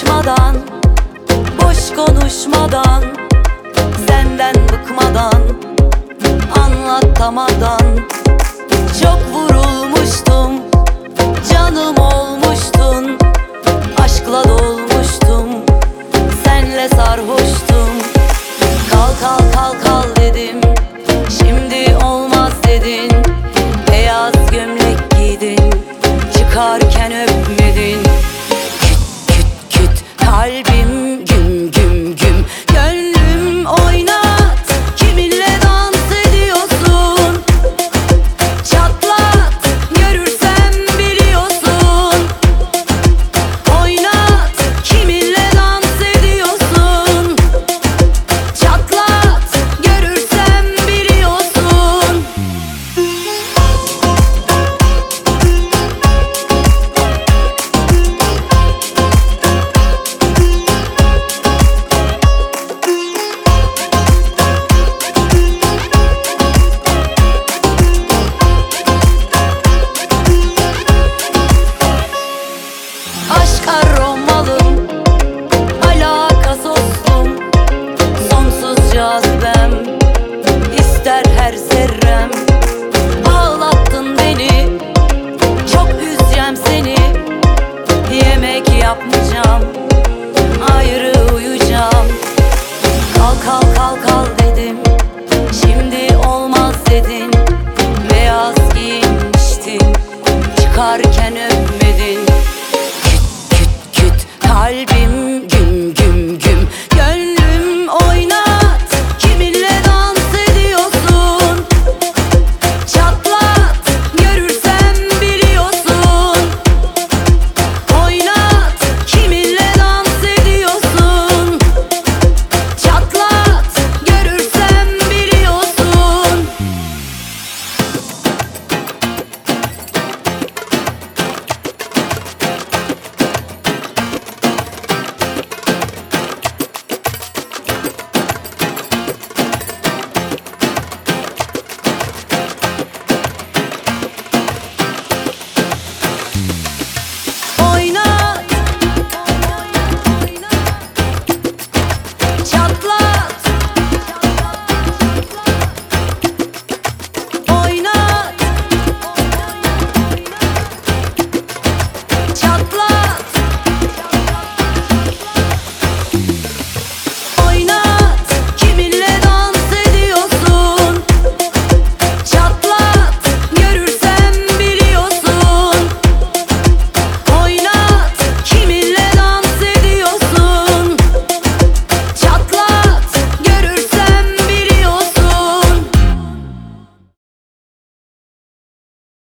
açmadan Boş konuşmadan Senden bıkmadan Anlatamadan Çok vur yapmayacağım. Ayrı uyuyacağım. Kal kal kal kal dedim. Şimdi